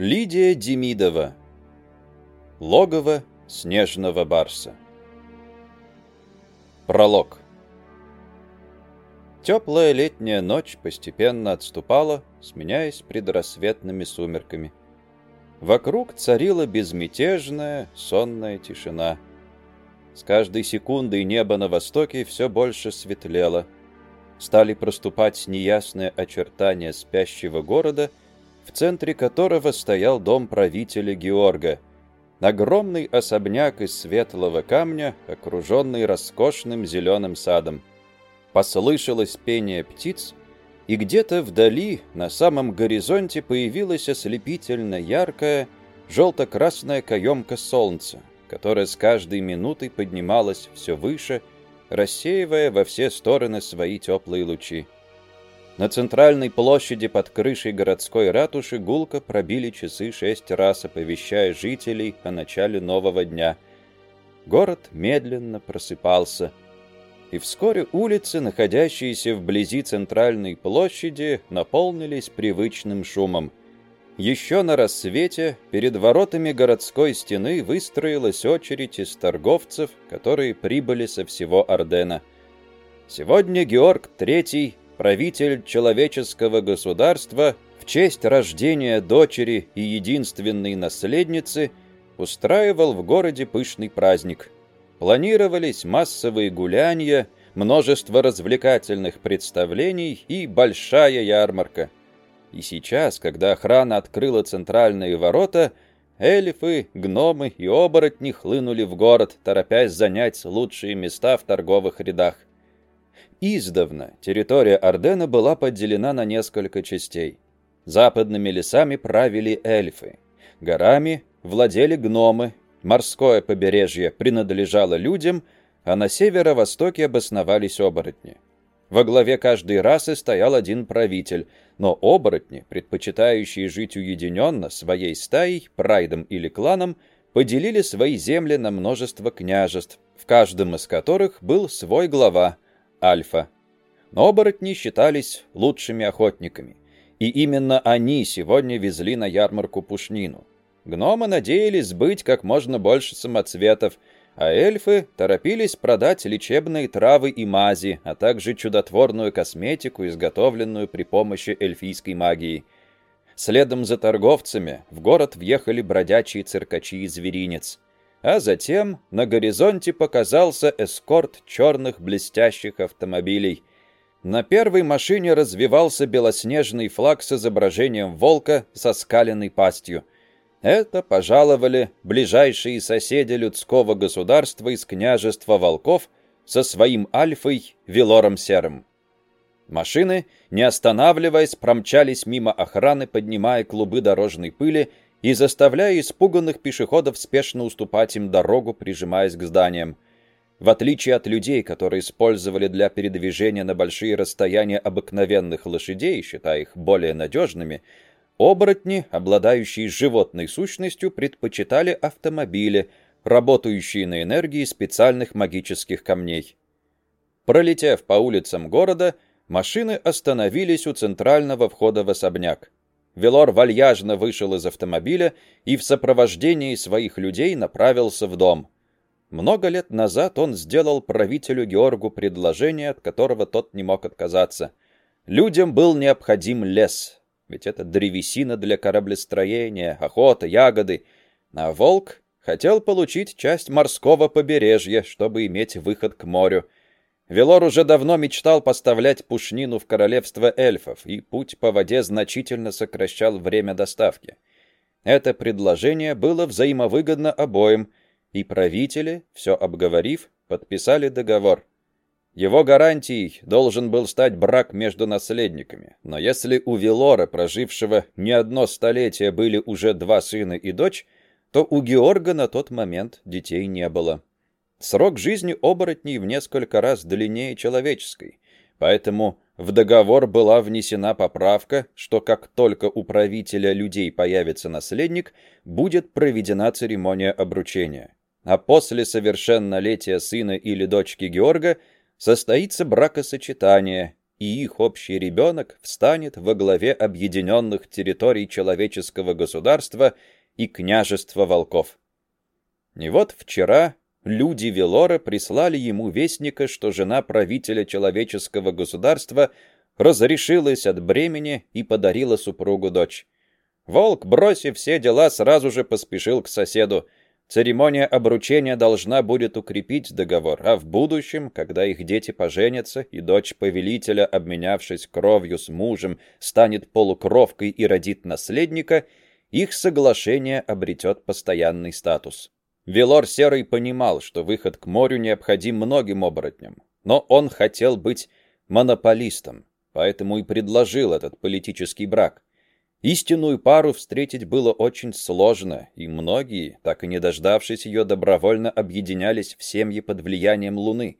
Лидия Демидова. Логово снежного барса. Пролог. Теплая летняя ночь постепенно отступала, сменяясь предрассветными сумерками. Вокруг царила безмятежная, сонная тишина. С каждой секундой небо на востоке все больше светлело. Стали проступать неясные очертания спящего города — в центре которого стоял дом правителя Георга. Огромный особняк из светлого камня, окруженный роскошным зеленым садом. Послышалось пение птиц, и где-то вдали, на самом горизонте, появилась ослепительно яркая, желто-красная каемка солнца, которая с каждой минутой поднималась все выше, рассеивая во все стороны свои теплые лучи. На центральной площади под крышей городской ратуши гулко пробили часы шесть раз, оповещая жителей о начале нового дня. Город медленно просыпался. И вскоре улицы, находящиеся вблизи центральной площади, наполнились привычным шумом. Еще на рассвете перед воротами городской стены выстроилась очередь из торговцев, которые прибыли со всего Ордена. Сегодня Георг III правитель человеческого государства, в честь рождения дочери и единственной наследницы, устраивал в городе пышный праздник. Планировались массовые гуляния, множество развлекательных представлений и большая ярмарка. И сейчас, когда охрана открыла центральные ворота, эльфы, гномы и оборотни хлынули в город, торопясь занять лучшие места в торговых рядах. Издавна территория Ордена была поделена на несколько частей. Западными лесами правили эльфы, горами владели гномы, морское побережье принадлежало людям, а на северо-востоке обосновались оборотни. Во главе каждой расы стоял один правитель, но оборотни, предпочитающие жить уединенно своей стаей, прайдом или кланом, поделили свои земли на множество княжеств, в каждом из которых был свой глава – Альфа. Но оборотни считались лучшими охотниками, и именно они сегодня везли на ярмарку пушнину. Гномы надеялись сбыть как можно больше самоцветов, а эльфы торопились продать лечебные травы и мази, а также чудотворную косметику, изготовленную при помощи эльфийской магии. Следом за торговцами в город въехали бродячие циркачи и зверинец а затем на горизонте показался эскорт черных блестящих автомобилей. На первой машине развивался белоснежный флаг с изображением волка со скаленной пастью. Это пожаловали ближайшие соседи людского государства из княжества волков со своим альфой Велором Серым. Машины, не останавливаясь, промчались мимо охраны, поднимая клубы дорожной пыли и заставляя испуганных пешеходов спешно уступать им дорогу, прижимаясь к зданиям. В отличие от людей, которые использовали для передвижения на большие расстояния обыкновенных лошадей, считая их более надежными, оборотни, обладающие животной сущностью, предпочитали автомобили, работающие на энергии специальных магических камней. Пролетев по улицам города, машины остановились у центрального входа в особняк. Велор вальяжно вышел из автомобиля и в сопровождении своих людей направился в дом. Много лет назад он сделал правителю Георгу предложение, от которого тот не мог отказаться. Людям был необходим лес, ведь это древесина для кораблестроения, охота, ягоды. А волк хотел получить часть морского побережья, чтобы иметь выход к морю. Велор уже давно мечтал поставлять пушнину в королевство эльфов, и путь по воде значительно сокращал время доставки. Это предложение было взаимовыгодно обоим, и правители, все обговорив, подписали договор. Его гарантией должен был стать брак между наследниками, но если у Велора, прожившего не одно столетие, были уже два сына и дочь, то у Георга на тот момент детей не было. Срок жизни оборотней в несколько раз длиннее человеческой, поэтому в договор была внесена поправка, что как только у правителя людей появится наследник, будет проведена церемония обручения. А после совершеннолетия сына или дочки Георга состоится бракосочетание, и их общий ребенок встанет во главе объединенных территорий человеческого государства и княжества волков. И вот вчера люди Велора прислали ему вестника, что жена правителя человеческого государства разрешилась от бремени и подарила супругу дочь. Волк, бросив все дела, сразу же поспешил к соседу. Церемония обручения должна будет укрепить договор, а в будущем, когда их дети поженятся и дочь повелителя, обменявшись кровью с мужем, станет полукровкой и родит наследника, их соглашение обретет постоянный статус. Велор Серый понимал, что выход к морю необходим многим оборотням, но он хотел быть монополистом, поэтому и предложил этот политический брак. Истинную пару встретить было очень сложно, и многие, так и не дождавшись ее, добровольно объединялись в семьи под влиянием Луны.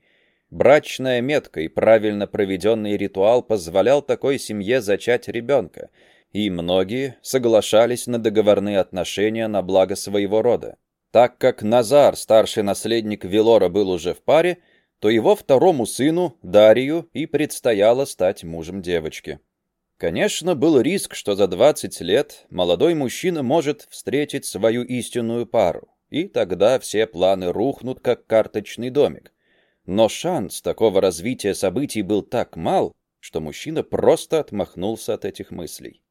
Брачная метка и правильно проведенный ритуал позволял такой семье зачать ребенка, и многие соглашались на договорные отношения на благо своего рода. Так как Назар, старший наследник Велора, был уже в паре, то его второму сыну, Дарию, и предстояло стать мужем девочки. Конечно, был риск, что за 20 лет молодой мужчина может встретить свою истинную пару, и тогда все планы рухнут, как карточный домик. Но шанс такого развития событий был так мал, что мужчина просто отмахнулся от этих мыслей.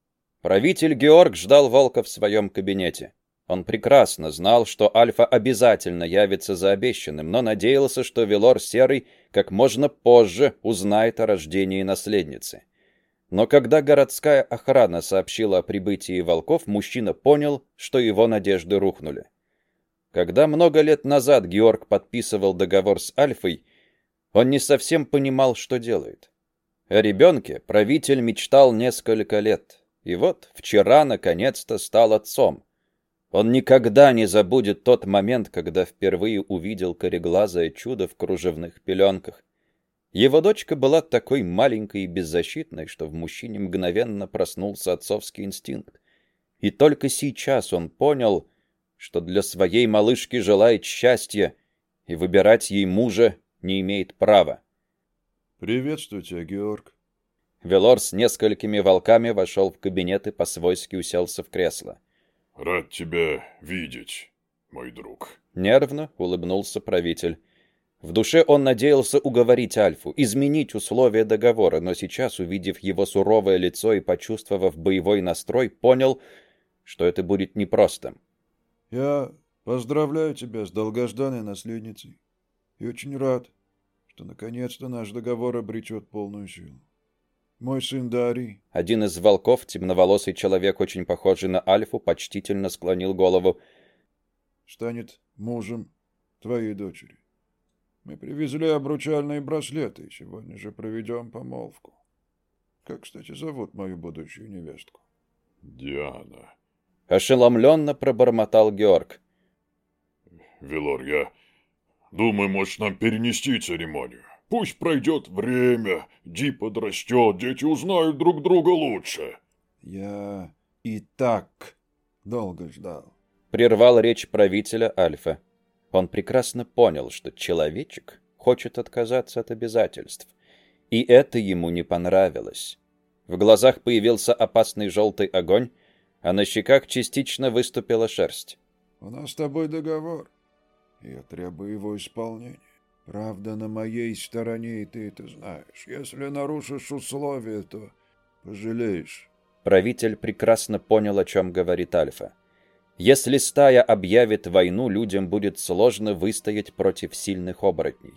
Правитель Георг ждал волка в своем кабинете. Он прекрасно знал, что Альфа обязательно явится за обещанным, но надеялся, что Велор Серый как можно позже узнает о рождении наследницы. Но когда городская охрана сообщила о прибытии волков, мужчина понял, что его надежды рухнули. Когда много лет назад Георг подписывал договор с Альфой, он не совсем понимал, что делает. О ребенке правитель мечтал несколько лет, и вот вчера наконец-то стал отцом. Он никогда не забудет тот момент, когда впервые увидел кореглазое чудо в кружевных пеленках. Его дочка была такой маленькой и беззащитной, что в мужчине мгновенно проснулся отцовский инстинкт. И только сейчас он понял, что для своей малышки желает счастья, и выбирать ей мужа не имеет права. «Приветствую тебя, Георг». Велор с несколькими волками вошел в кабинет и по-свойски уселся в кресло. «Рад тебя видеть, мой друг». Нервно улыбнулся правитель. В душе он надеялся уговорить Альфу, изменить условия договора, но сейчас, увидев его суровое лицо и почувствовав боевой настрой, понял, что это будет непросто. «Я поздравляю тебя с долгожданной наследницей и очень рад, что наконец-то наш договор обретет полную силу. Мой сын Дарий...» Один из волков, темноволосый человек, очень похожий на Альфу, почтительно склонил голову. «Станет мужем твоей дочери. Мы привезли обручальные браслеты, и сегодня же проведем помолвку. Как, кстати, зовут мою будущую невестку? Диана. Ошеломленно пробормотал Георг. Велор, я думаю, может нам перенести церемонию. Пусть пройдет время, Ди подрастет, дети узнают друг друга лучше. Я и так долго ждал. Прервал речь правителя Альфа. Он прекрасно понял, что человечек хочет отказаться от обязательств. И это ему не понравилось. В глазах появился опасный желтый огонь, а на щеках частично выступила шерсть. «У нас с тобой договор. Я требую его исполнения. Правда, на моей стороне, и ты это знаешь. Если нарушишь условия, то пожалеешь». Правитель прекрасно понял, о чем говорит Альфа. Если стая объявит войну, людям будет сложно выстоять против сильных оборотней.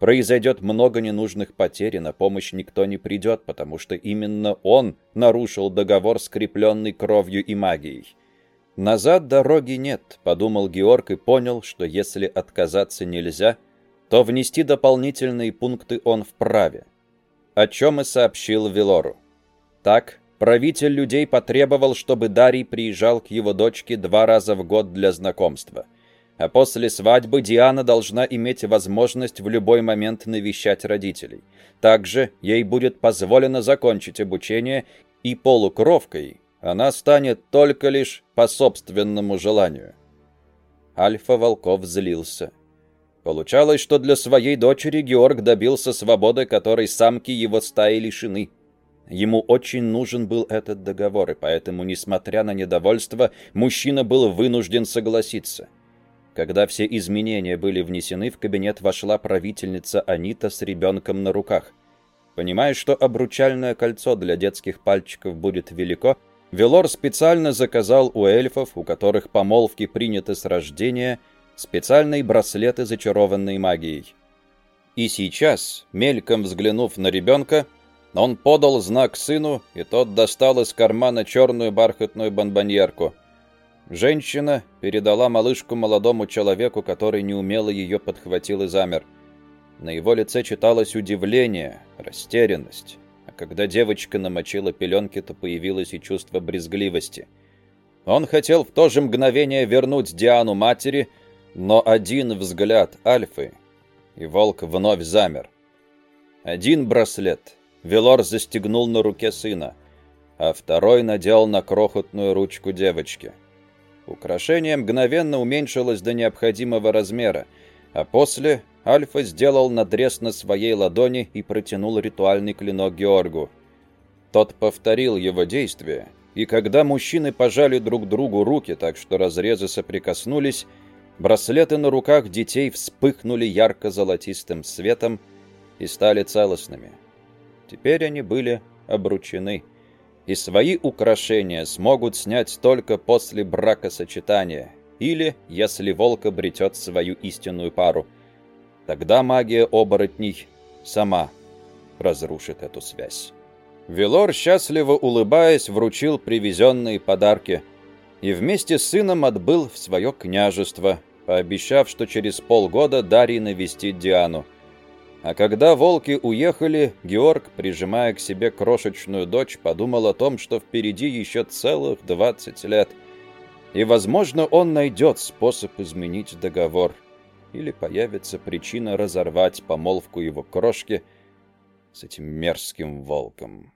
Произойдет много ненужных потерь, и на помощь никто не придет, потому что именно он нарушил договор, скрепленный кровью и магией. «Назад дороги нет», — подумал Георг и понял, что если отказаться нельзя, то внести дополнительные пункты он вправе. О чем и сообщил Велору. Так, Правитель людей потребовал, чтобы Дарий приезжал к его дочке два раза в год для знакомства. А после свадьбы Диана должна иметь возможность в любой момент навещать родителей. Также ей будет позволено закончить обучение, и полукровкой она станет только лишь по собственному желанию. Альфа Волков злился. Получалось, что для своей дочери Георг добился свободы, которой самки его стаи лишены. Ему очень нужен был этот договор, и поэтому, несмотря на недовольство, мужчина был вынужден согласиться. Когда все изменения были внесены, в кабинет вошла правительница Анита с ребенком на руках. Понимая, что обручальное кольцо для детских пальчиков будет велико, Велор специально заказал у эльфов, у которых помолвки приняты с рождения, специальные браслеты, зачарованные магией. И сейчас, мельком взглянув на ребенка, он подал знак сыну, и тот достал из кармана черную бархатную бомбоньерку. Женщина передала малышку молодому человеку, который неумело ее подхватил и замер. На его лице читалось удивление, растерянность. А когда девочка намочила пеленки, то появилось и чувство брезгливости. Он хотел в то же мгновение вернуть Диану матери, но один взгляд Альфы, и волк вновь замер. Один браслет — Велор застегнул на руке сына, а второй надел на крохотную ручку девочки. Украшение мгновенно уменьшилось до необходимого размера, а после Альфа сделал надрез на своей ладони и протянул ритуальный клинок Георгу. Тот повторил его действие, и когда мужчины пожали друг другу руки, так что разрезы соприкоснулись, браслеты на руках детей вспыхнули ярко-золотистым светом и стали целостными. Теперь они были обручены, и свои украшения смогут снять только после бракосочетания, или если волк обретет свою истинную пару. Тогда магия оборотней сама разрушит эту связь. Велор, счастливо улыбаясь, вручил привезенные подарки и вместе с сыном отбыл в свое княжество, пообещав, что через полгода Дарий навестит Диану. А когда волки уехали, Георг, прижимая к себе крошечную дочь, подумал о том, что впереди еще целых 20 лет. И, возможно, он найдет способ изменить договор. Или появится причина разорвать помолвку его крошки с этим мерзким волком.